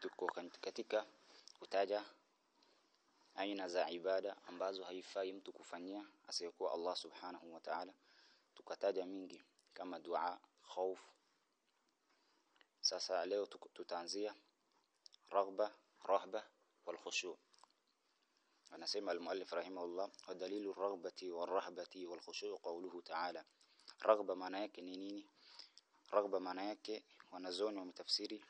tuko katika kutaja aina za ibada ambazo haifai mtu kufanyia asiyekuwa Allah subhanahu wa ta'ala tukataja mingi kama dua khauf sasa leo tutaanzia raghba rahba wal khushu' anasema al-muallif rahimahullah wa dalilu raghbati war-rahbati wal khushu' qawluhu ta'ala raghba maana yake ni nini raghba maana yake wanazoni wametafsiri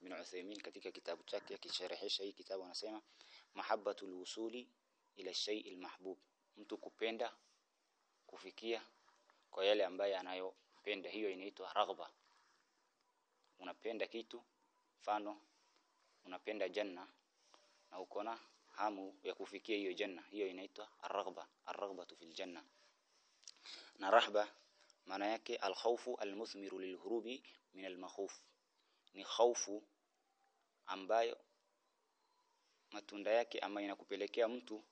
Ibn Uthaymeen katika kitabu chake akisharehesha hii kitabu anasema mahabbatul wusuli ila shay'il mahbub. Mtu kupenda kufikia kwa yale ambaye anayopenda. Hiyo inaitwa raghba. Unapenda kitu mfano unapenda janna na uko na hamu ya kufikia hiyo janna. Hiyo inaitwa ar-raghba ar-raghbatu fil janna. Na rahba maana yake al-khawfu al-muthmiru lilhurubi min al-makhuf ni haufu ambayo matunda yake ama inakupelekea mtu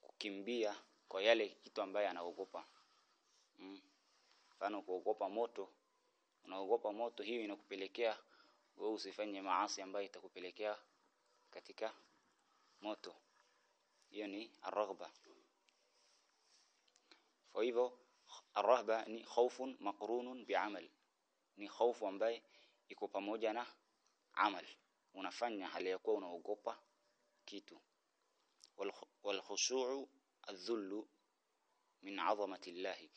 kukimbia kwa yale kitu ambaye anaogopa. Mfano mm. kuogopa moto. Unaogopa moto hiyo inakupelekea wewe usifanye maasi ambayo itakupelekea katika moto. Hiyo ni arghba kwa hivyo arghba ni khaufun maqrunun bi'amal. Ni khaufu ambaye iko pamoja na amal. Unafanya hali ya kuwa unaogopa kitu. Wal khushu'u adh-dhullu min 'azamati llahi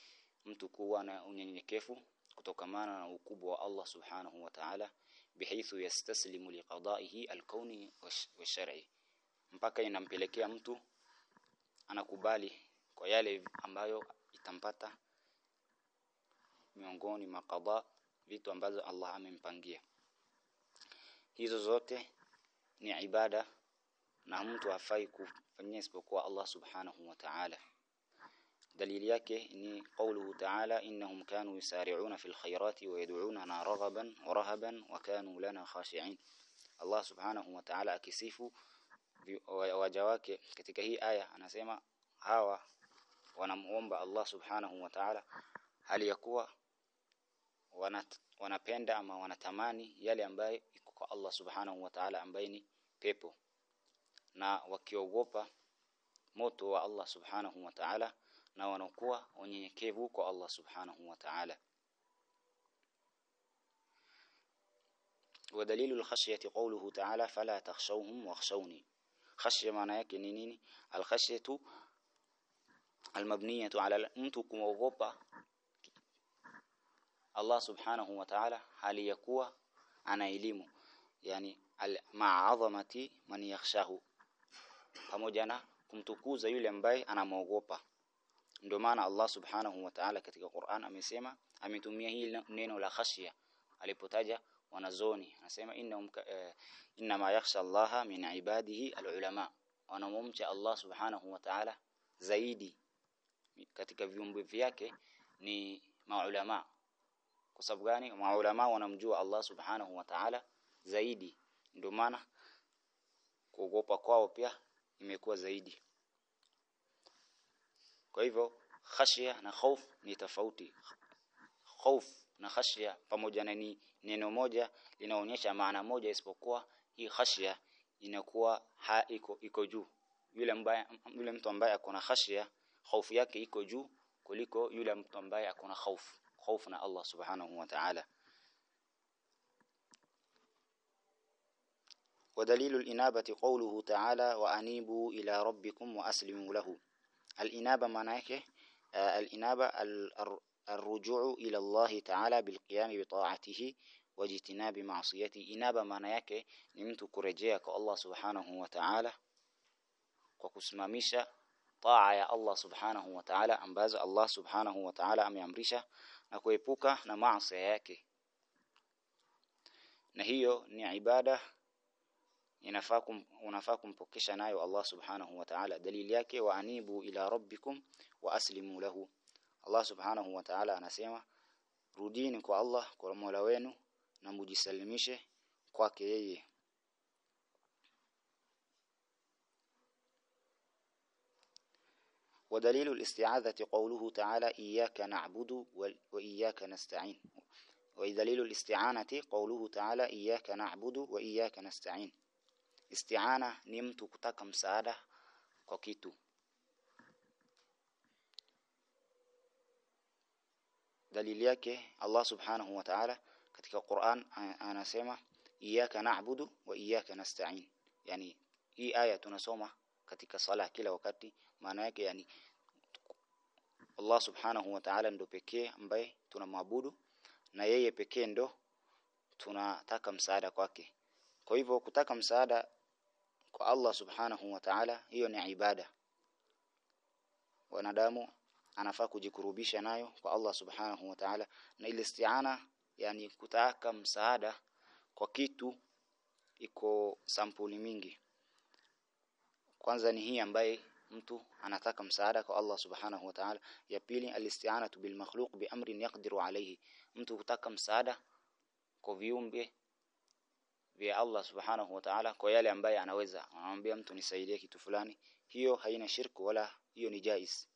mtu kuwa na unyenyekevu kutokamana na ukubwa wa Allah subhanahu wa ta'ala bihaythu yastaslimu liqada'ihi alkauni wa wash-shar'i mpaka inampelekea mtu anakubali kwa yale ambayo itampata miongoni mwa qada vitu ambazo Allah amempangia. Hizo zote ni ibada na mtu hafai kufanyia isipokuwa Allah subhanahu wa ta'ala. Dalili yake ni kauluhu ta'ala innahum kanu yusari'una fil khayrati wa yad'unana raghaban wa rahaban wa kanu lana khashi'in. Allah subhanahu wa ta'ala akisifu waja wake. Katika hii aya anasema hawa wanamuomba Allah subhanahu wa ta'ala hali ya kuwa wanat, wanapenda ama wanatamani yale ambayo iko kwa Allah subhanahu wa ta'ala ambaye pepo na wakiogopa moto wa Allah subhanahu wa ta'ala na wanakuwa wanyenyekevu kwa Allah subhanahu wa ta'ala ودليل الخشية قوله تعالى فلا تخشوهم واخشوني خشية معنى yake ni nini alkhashyatu almabniyatu ala mtu kuogopa Allah subhanahu wa ta'ala hali ya kuwa ana elimu. Yani ma'azamati man yakhshahu. Pamoja na kumtukuza yule ambaye anamwogopa. Ndio maana Allah subhanahu wa ta'ala katika Qur'an amesema ametumia hili neno la khashya. Alipotaja wanazoni anasema innahum eh, ma yakhsha Allah min ibadihi alulama. Wanamumcha Allah subhanahu wa ta'ala zaidi. Katika viumbe vyake ni maulama kwa sababu gani? Maulama wanamjua Allah subhanahu wa ta'ala zaidi. Ndio maana kuogopa kwao pia imekuwa zaidi. Kwa hivyo khashia na khauf ni tofauti. Khauf na khashia pamoja na ni neno moja linaonyesha maana moja isipokuwa hii khashia inakuwa ha iko iko juu. Yule ambaye yule mtu ambaye akona khashia hofu yake iko juu kuliko yule mtu ambaye akona hofu خوفنا الله سبحانه وتعالى. ودليل الإنابة قوله تعالى وأنيبوا إلى ربكم وأسلموا له. الإنابة مناكه إيه؟ آه، الإنابة الرجوع إلى الله تعالى بالقيام بطاعته واجتناب معصيته. إنابة مناكه إيه؟ نمت كرجيك الله سبحانه وتعالى. وكسماميشا طاعة يا الله سبحانه وتعالى أنباز الله سبحانه وتعالى أم يمرشا na kuepuka na maasi yake. Na hiyo ni ibada inafaa kum, unafaa kumpokesha nayo Allah subhanahu wa ta'ala. Dalili yake wa anibu ila rabbikum wa aslimu lahu. Allah subhanahu wa ta'ala anasema rudini kwa Allah kwa Mola wenu na mujisalimishe kwake yeye ودليل الاستعاذة قوله تعالى إياك نعبد وإياك نستعين. ودليل الاستعانة قوله تعالى إياك نعبد وإياك نستعين. استعانة نمت تكم سادة وكيتو دليل الله سبحانه وتعالى كتك القرآن أنا سيما إياك نعبد وإياك نستعين. يعني إي آية نسومه katika sala kila wakati maana yake yani Allah subhanahu wa ta'ala ndo pekee ambaye tunamwabudu na yeye pekee ndo tunataka msaada kwake. Kwa hivyo kutaka msaada kwa Allah subhanahu wa ta'ala hiyo ni ibada. Wanadamu anafaa kujikurubisha nayo kwa Allah subhanahu wa ta'ala na ile isti'ana yani kutaka msaada kwa kitu iko sampuli mingi kwanza ni hii ambaye mtu anataka msaada kwa Allah subhanahu wa ta'ala. Ya pili alisti'anatu bil makhluq bi amrin yaqdiru alayhi. Mtu kutaka msaada kwa viumbe vya Allah subhanahu wa ta'ala kwa yale ambaye anaweza. Anamwambia mtu nisaidie kitu fulani. Hiyo haina shirku wala hiyo ni jais.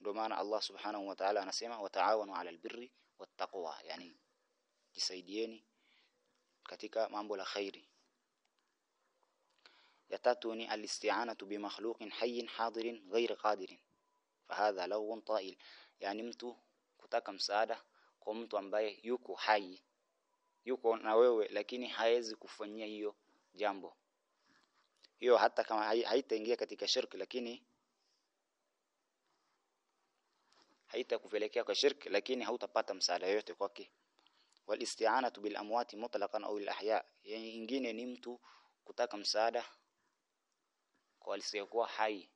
Ndio maana Allah subhanahu wa ta'ala anasema wataawanu 'ala albirri wattaqwa yani jisaidieni katika mambo la khairi alisti'anatu bi makhluqin hayyin hadirin ghair qadirin fahadha lawun ta'il yani mtu kutaka msaada kwa mtu ambaye yuko hai yuko na wewe lakini haezi kufanyia hiyo jambo hiyo hata kama haitaingia katika shirki lakini haitakupelekea kwa shirki lakini hautapata msaada yote kwake walisti'anatu bil amwati mutlaqan au al ahya yani ingine ni mtu kutaka msaada kwa aliyekuwa hai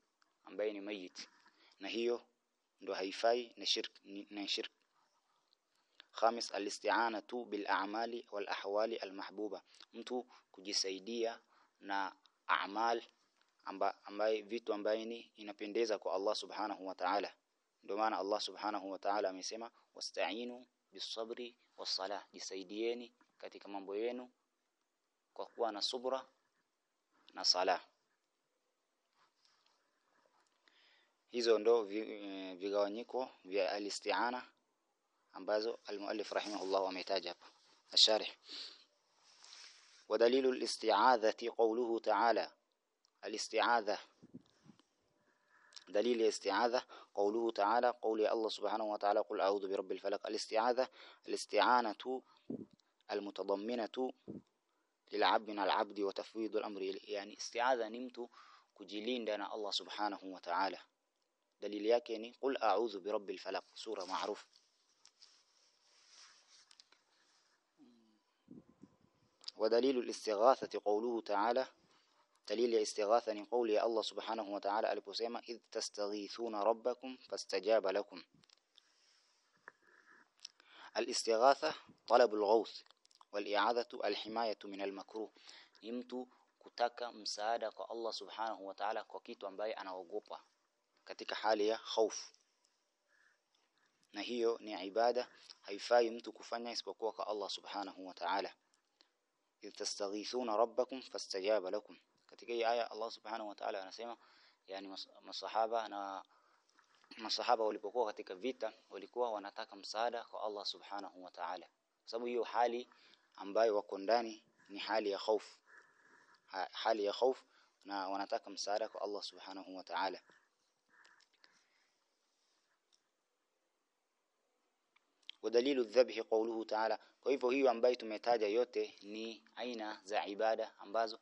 ambaye ni mayit. Na hiyo ndo haifai na shirk na shirk. Khamis alisti'anatu bil a'mali wal ahwali al mahbuba mtu kujisaidia na a'mal amba, ambaye vitu ambaye ni inapendeza kwa Allah subhanahu wa ta'ala. Ndio maana Allah subhanahu wa ta'ala amesema wasta'inu bisabri wassalah. Jisaidieni katika mambo yenu kwa kuwa na subra na sala hizo ndo vigawanyiko vya alisti'ana ambazo almuallif rahimahullah ametaja hapa. الشارح ودليل الاستعاذة قوله تعالى الاستعاذة دليل الاستعاذة قوله تعالى قول الله سبحانه وتعالى قل أعوذ برب الفلق الاستعاذة الاستعانة المتضمنة للعبد من العبد وتفويض الأمر يعني استعاذة نمت na Allah subhanahu wa ta'ala. Dalili yake ni a'udhu bi rabbil falaq sura maarufu ودليل الاستغاثة قوله تعالى دليل الاستغاثة قول الله سبحانه وتعالى aliposema إذ تستغيثون ربكم فاستجاب لكم. الاستغاثة طلب الغوث والإعاذة الحماية من المكروه. ni mtu kutaka msaada kwa Allah subhanahu wa ambaye anaogopa katika hali ya hofu na hiyo ni ibada haifai mtu kufanya isipokuwa kwa Allah subhanahu wa ta'ala. Tastaghithuna rabbakum fastajaba lakum. Katika hii aya Allah subhanahu wa ta'ala anasema yani masahaba na masahaba walipokuwa katika vita walikuwa wanataka msaada kwa Allah subhanahu wa ta'ala. Sababu hiyo hali ambayo wako ndani ni hali ya hofu hali ya hofu na wanataka msaada kwa Allah subhanahu wa ta'ala wadalilu dhabhi qawluhu ta'ala. Kwa hivyo hiyo ambayo tumetaja yote ni aina za ibada ambazo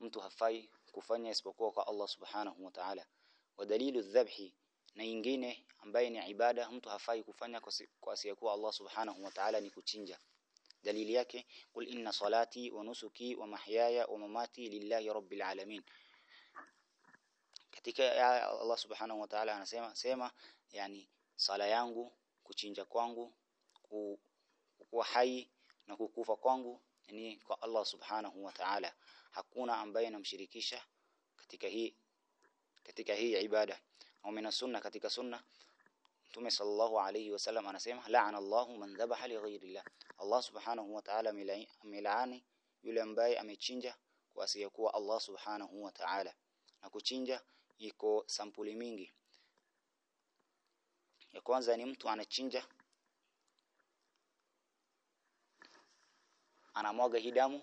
mtu hafai kufanya isipokuwa kwa Allah subhanahu wa ta'ala. Wadalilu dhabhi na nyingine ambaye ni ibada mtu hafai kufanya kwa asiyekuwa Allah subhanahu wa ta'ala ni kuchinja. Dalili yake kul inna salati wa nusuki wa mahyaya wa mamati lillahi rabbil alamin. Katika Allah subhanahu wa ta'ala anasema sema yani sala yangu kuchinja kwangu kuwa hai na kukufa kwangu ni kwa Allah subhanahu wa ta'ala. Hakuna ambaye anamshirikisha katika hii katika hii ibada. Au mina sunna katika sunna Mtume sallallahu alayhi wasallam anasema la'ana Allahu man dhabaha li ghayrillah. Allah subhanahu wa ta'ala amelaani yule ambaye amechinja kwa asiyekuwa Allah subhanahu wa ta'ala. Na kuchinja iko sampuli mingi. Ya kwanza ni mtu anachinja anamwaga hii damu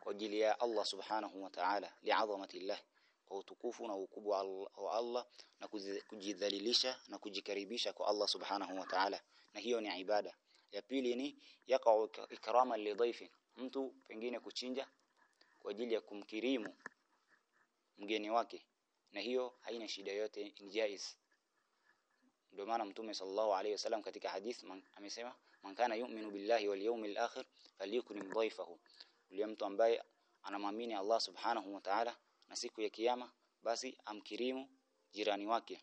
kwa ajili ya Allah subhanahu wa ta'ala li'azamatillah kwa utukufu na ukubwa wa Allah na kujidhalilisha na kujikaribisha kwa Allah subhanahu wa ta'ala. Na hiyo ni ibada. Ya pili ni yaqa'u ikrama lidhaifi mtu pengine kuchinja kwa ajili ya kumkirimu mgeni wake. Na hiyo haina shida yote ni ndio maana mtume sallallahu alayhi wasallam katika hadith man, amesema man kana yu'minu billahi wal yawmil akhir falyukrim dhayfahu. Yule mtu ambaye anamwamini Allah subhanahu wa ta'ala na siku ya kiyama basi amkirimu jirani wake.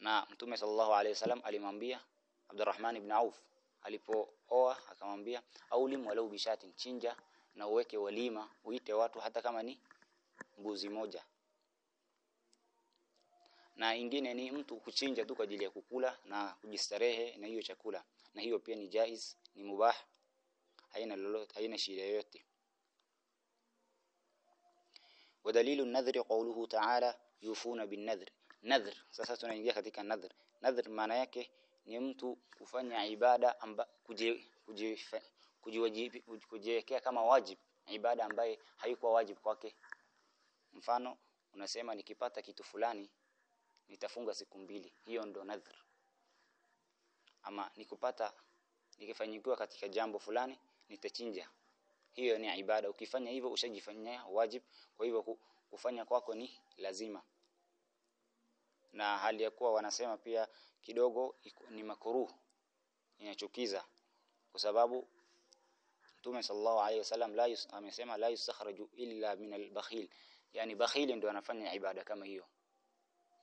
Na mtume sallallahu alayhi wasallam alimwambia Abdurrahman ibn Auf alipooa akamwambia aulim walau bishatin chinja na uweke walima uite watu hata kama ni mbuzi moja na ingine ni mtu kuchinja tu kwa ajili ya kukula na kujistarehe na hiyo chakula na hiyo pia ni jaiz ni mubah haina lolote haina shida yoyote ودليل النذر قوله تعالى يوفون بالنذر nadhr sasa tunaingia katika nadhr nadhr maana yake ni mtu kufanya ibada amba kujiwekea kama wajib ibada ambaye haikuwa wajib kwake mfano unasema nikipata kitu fulani nitafunga siku mbili. Hiyo ndo nadhr ama nikupata nikifanyikiwa katika jambo fulani nitachinja. Hiyo ni ibada. Ukifanya hivyo ushajifanyia wajib. Kwa hivyo kufanya kwako ni lazima. Na hali ya kuwa wanasema pia kidogo ni makuruh inachukiza. Kwa sababu Mtume sallallahu alayhi wasallam la yus, amesema la yusakhraju illa min al-bakhil yani bakhili ndio anafanya ibada kama hiyo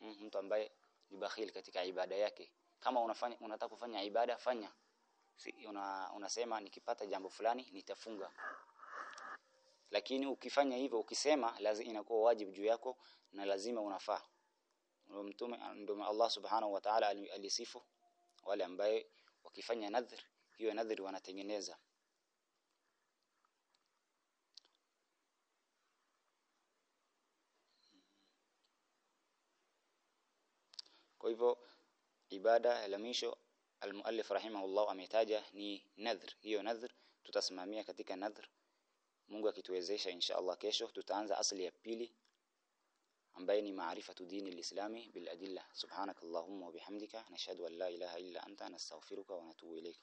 mtu ambaye ni bakhil katika ibada yake. Kama unafanya unataka kufanya ibada fanya. Si, una, unasema nikipata jambo fulani nitafunga. Lakini ukifanya hivyo ukisema lazima inakuwa wajibu juu yako na lazima unafaa. Mtume ndio Allah subhanahu wa ta'ala alisifu wale ambaye wakifanya nadhr hiyo nadhr wanatengeneza kwa hivyo ibada ya mwisho almuallif rahimahullah ametaja ni nadhr. Hiyo nadhr tutasimamia katika nadhr. Mungu akituwezesha insha Allah kesho tutaanza asli ya pili ambaye ni maarifatu dini lislami bil adilla. Subhanakallahumma wa bihamdika nashhadu an la ilaha illa anta nastaghfiruka wa natubu ilayk